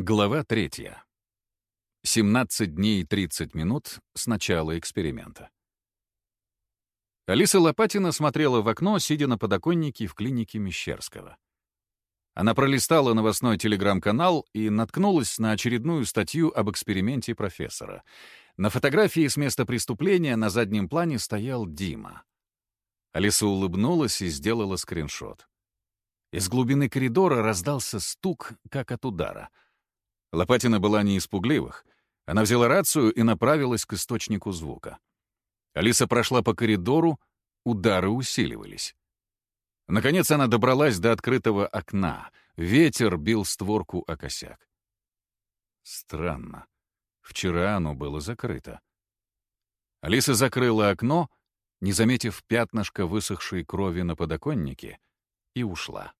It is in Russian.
Глава третья. 17 дней и 30 минут с начала эксперимента. Алиса Лопатина смотрела в окно, сидя на подоконнике в клинике Мещерского. Она пролистала новостной телеграм-канал и наткнулась на очередную статью об эксперименте профессора. На фотографии с места преступления на заднем плане стоял Дима. Алиса улыбнулась и сделала скриншот. Из глубины коридора раздался стук, как от удара — Лопатина была не испугливых. Она взяла рацию и направилась к источнику звука. Алиса прошла по коридору, удары усиливались. Наконец она добралась до открытого окна. Ветер бил створку о косяк. Странно. Вчера оно было закрыто. Алиса закрыла окно, не заметив пятнышка высохшей крови на подоконнике, и ушла.